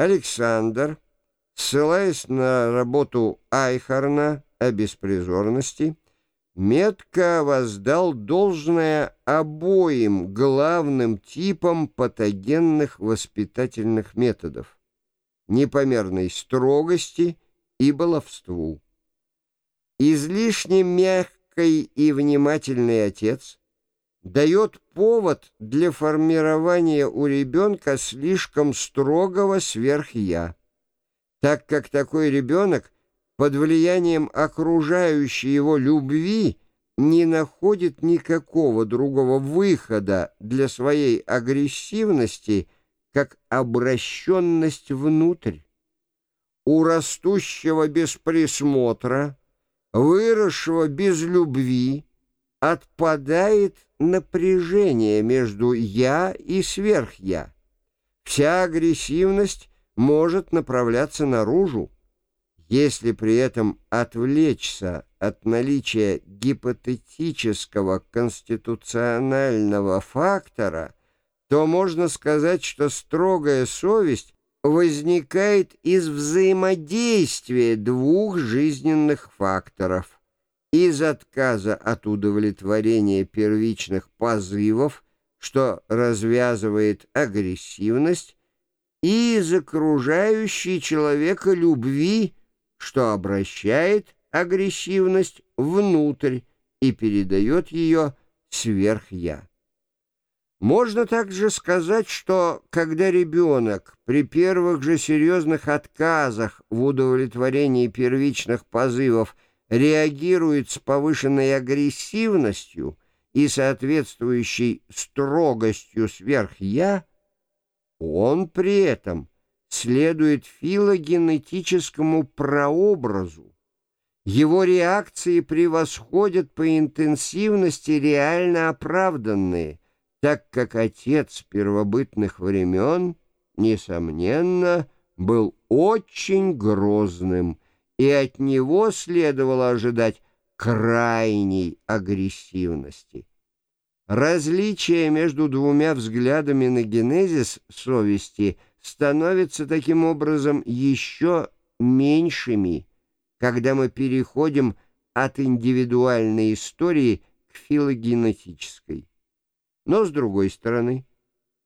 Александр, ссылаясь на работу Айхарна о беспризорности, метко воздал должное обоим главным типам патогенных воспитательных методов — непомерной строгости и баловству. Излишне мягкий и внимательный отец дает повод для формирования у ребенка слишком строгого сверх-я, так как такой ребенок — под влиянием окружающей его любви не находит никакого другого выхода для своей агрессивности, как обращенность внутрь. У растущего без присмотра, выросшего без любви, отпадает напряжение между «я» и «сверх-я». Вся агрессивность может направляться наружу, если при этом отвлечься от наличия гипотетического конституционального фактора, то можно сказать, что строгая совесть возникает из взаимодействия двух жизненных факторов, из отказа от удовлетворения первичных позывов, что развязывает агрессивность, и из окружающей человека любви, что обращает агрессивность внутрь и передает ее сверх-я. Можно также сказать, что когда ребенок при первых же серьезных отказах в удовлетворении первичных позывов реагирует с повышенной агрессивностью и соответствующей строгостью сверх-я, он при этом следует филогенетическому прообразу. Его реакции превосходят по интенсивности реально оправданные, так как отец первобытных времен, несомненно, был очень грозным, и от него следовало ожидать крайней агрессивности. Различие между двумя взглядами на генезис совести – становятся таким образом еще меньшими, когда мы переходим от индивидуальной истории к филогенетической. Но, с другой стороны,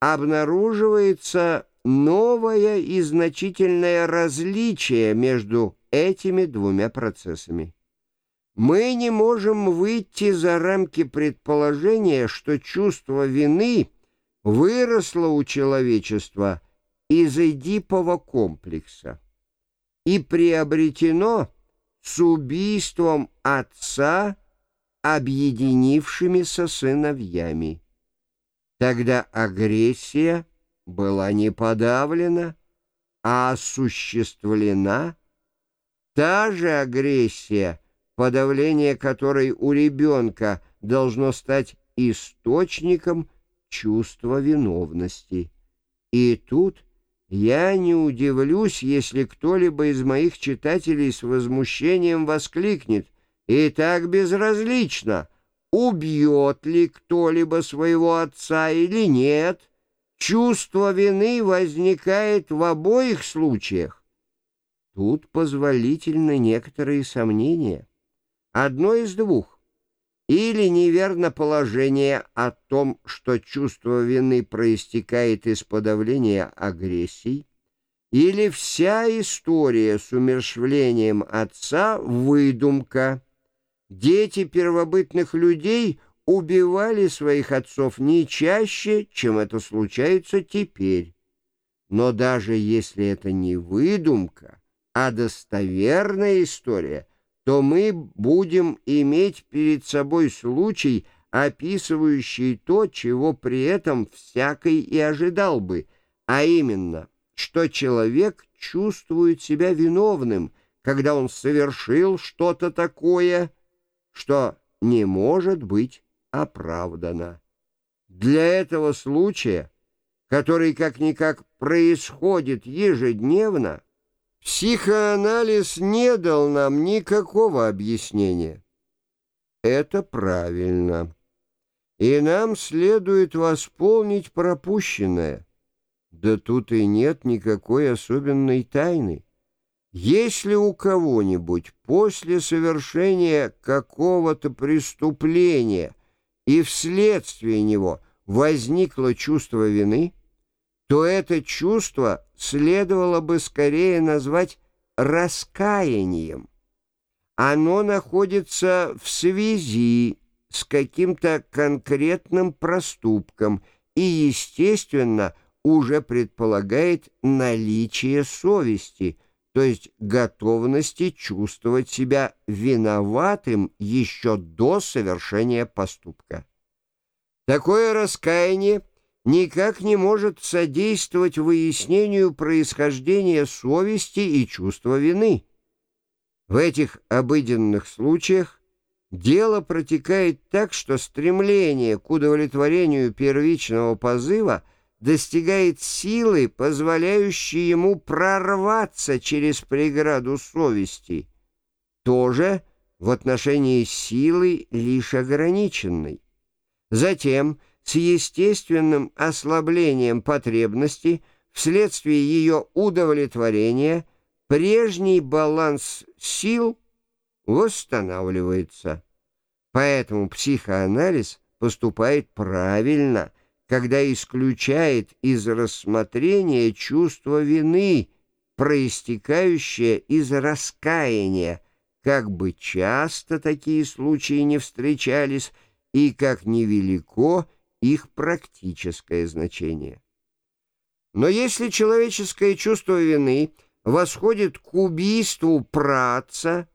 обнаруживается новое и значительное различие между этими двумя процессами. Мы не можем выйти за рамки предположения, что чувство вины выросло у человечества – из Эдипова комплекса и приобретено с убийством отца объединившимися сыновьями. Тогда агрессия была не подавлена, а осуществлена. Та же агрессия, подавление которой у ребенка должно стать источником чувства виновности. И тут я не удивлюсь, если кто-либо из моих читателей с возмущением воскликнет «И так безразлично, убьет ли кто-либо своего отца или нет, чувство вины возникает в обоих случаях». Тут позволительны некоторые сомнения. Одно из двух или неверно положение о том, что чувство вины проистекает из подавления агрессий, или вся история с умершвлением отца — выдумка. Дети первобытных людей убивали своих отцов не чаще, чем это случается теперь. Но даже если это не выдумка, а достоверная история — то мы будем иметь перед собой случай, описывающий то, чего при этом всякий и ожидал бы, а именно, что человек чувствует себя виновным, когда он совершил что-то такое, что не может быть оправдано. Для этого случая, который как-никак происходит ежедневно, Психоанализ не дал нам никакого объяснения. Это правильно. И нам следует восполнить пропущенное. Да тут и нет никакой особенной тайны. Если у кого-нибудь после совершения какого-то преступления и вследствие него возникло чувство вины, то это чувство следовало бы скорее назвать раскаянием. Оно находится в связи с каким-то конкретным проступком и, естественно, уже предполагает наличие совести – то есть готовности чувствовать себя виноватым еще до совершения поступка. Такое раскаяние никак не может содействовать выяснению происхождения совести и чувства вины. В этих обыденных случаях дело протекает так, что стремление к удовлетворению первичного позыва – достигает силы, позволяющей ему прорваться через преграду совести, тоже в отношении силы лишь ограниченной. Затем, с естественным ослаблением потребности, вследствие ее удовлетворения, прежний баланс сил восстанавливается. Поэтому психоанализ поступает правильно – когда исключает из рассмотрения чувство вины, проистекающее из раскаяния, как бы часто такие случаи не встречались и как невелико их практическое значение. Но если человеческое чувство вины восходит к убийству праца,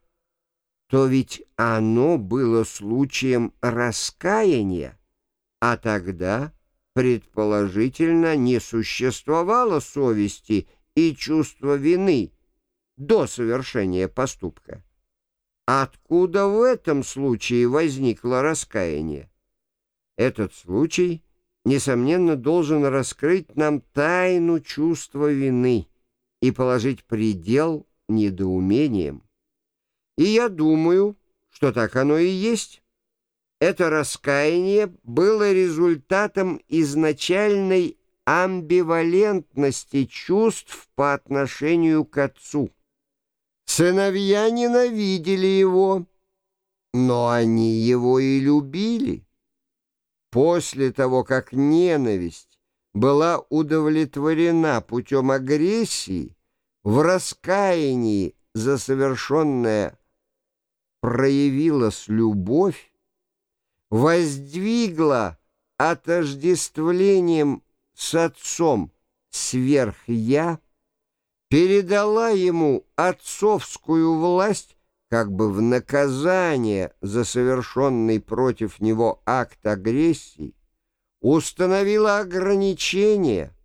то ведь оно было случаем раскаяния, а тогда предположительно не существовало совести и чувства вины до совершения поступка. Откуда в этом случае возникло раскаяние? Этот случай, несомненно, должен раскрыть нам тайну чувства вины и положить предел недоумениям. И я думаю, что так оно и есть. Это раскаяние было результатом изначальной амбивалентности чувств по отношению к отцу. Сыновья ненавидели его, но они его и любили. После того, как ненависть была удовлетворена путем агрессии, в раскаянии за совершенное проявилась любовь, воздвигла отождествлением с отцом сверх-я, передала ему отцовскую власть как бы в наказание за совершенный против него акт агрессии, установила ограничения,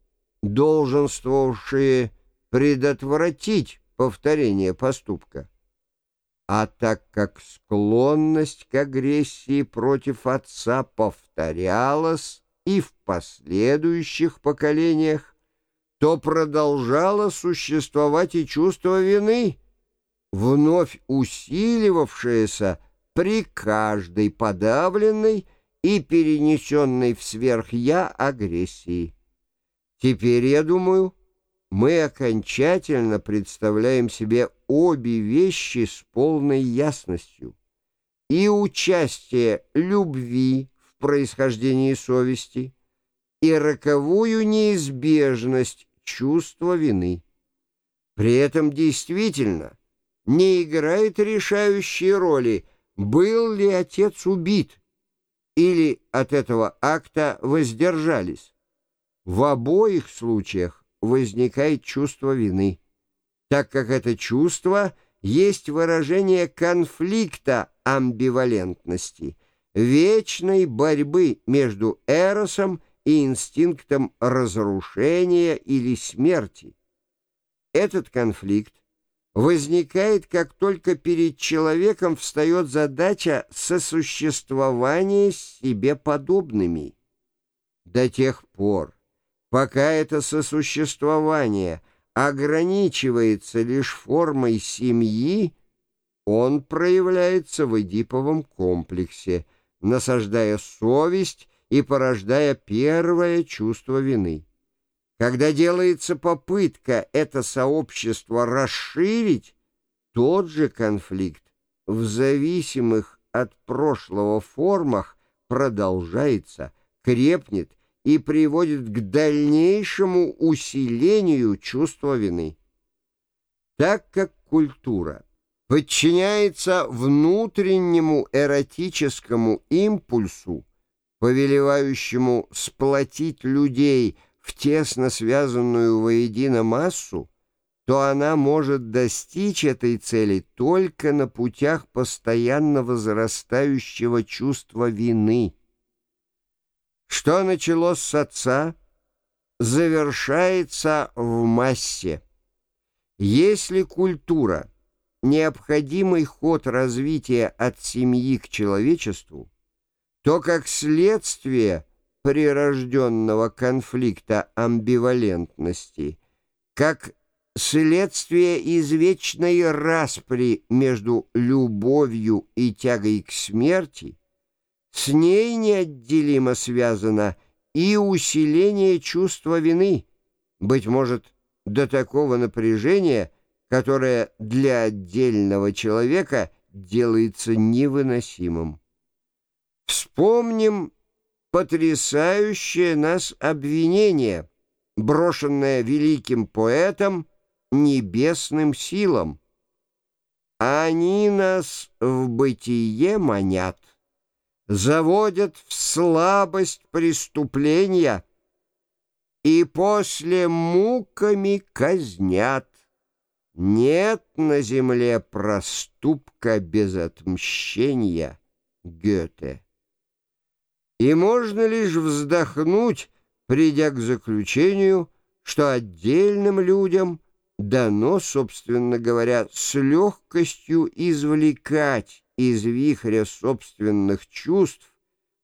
долженствовавшие предотвратить повторение поступка. А так как склонность к агрессии против отца повторялась и в последующих поколениях, то продолжало существовать и чувство вины, вновь усиливавшееся при каждой подавленной и перенесенной в сверх-я агрессии. Теперь, я думаю, мы окончательно представляем себе обе вещи с полной ясностью. И участие любви в происхождении совести, и роковую неизбежность чувства вины. При этом действительно не играет решающей роли, был ли отец убит, или от этого акта воздержались. В обоих случаях возникает чувство вины, так как это чувство есть выражение конфликта амбивалентности, вечной борьбы между эросом и инстинктом разрушения или смерти. Этот конфликт возникает, как только перед человеком встает задача сосуществования с себе подобными. До тех пор, пока это сосуществование ограничивается лишь формой семьи, он проявляется в эдиповом комплексе, насаждая совесть и порождая первое чувство вины. Когда делается попытка это сообщество расширить, тот же конфликт в зависимых от прошлого формах продолжается, крепнет и приводит к дальнейшему усилению чувства вины. Так как культура подчиняется внутреннему эротическому импульсу, повелевающему сплотить людей в тесно связанную воедино массу, то она может достичь этой цели только на путях постоянно возрастающего чувства вины. Что началось с отца, завершается в массе. Если культура — необходимый ход развития от семьи к человечеству, то как следствие прирожденного конфликта амбивалентности, как следствие извечной распри между любовью и тягой к смерти, с ней неотделимо связано и усиление чувства вины, быть может, до такого напряжения, которое для отдельного человека делается невыносимым. Вспомним потрясающее нас обвинение, брошенное великим поэтом небесным силам. Они нас в бытие манят, заводят в слабость преступления — и после муками казнят. Нет на земле проступка без отмщения, Гёте. И можно лишь вздохнуть, придя к заключению, что отдельным людям дано, собственно говоря, с легкостью извлекать из вихря собственных чувств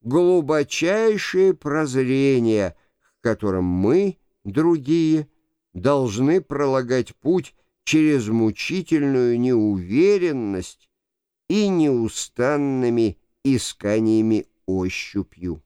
глубочайшее прозрение — которым мы, другие, должны пролагать путь через мучительную неуверенность и неустанными исканиями ощупью.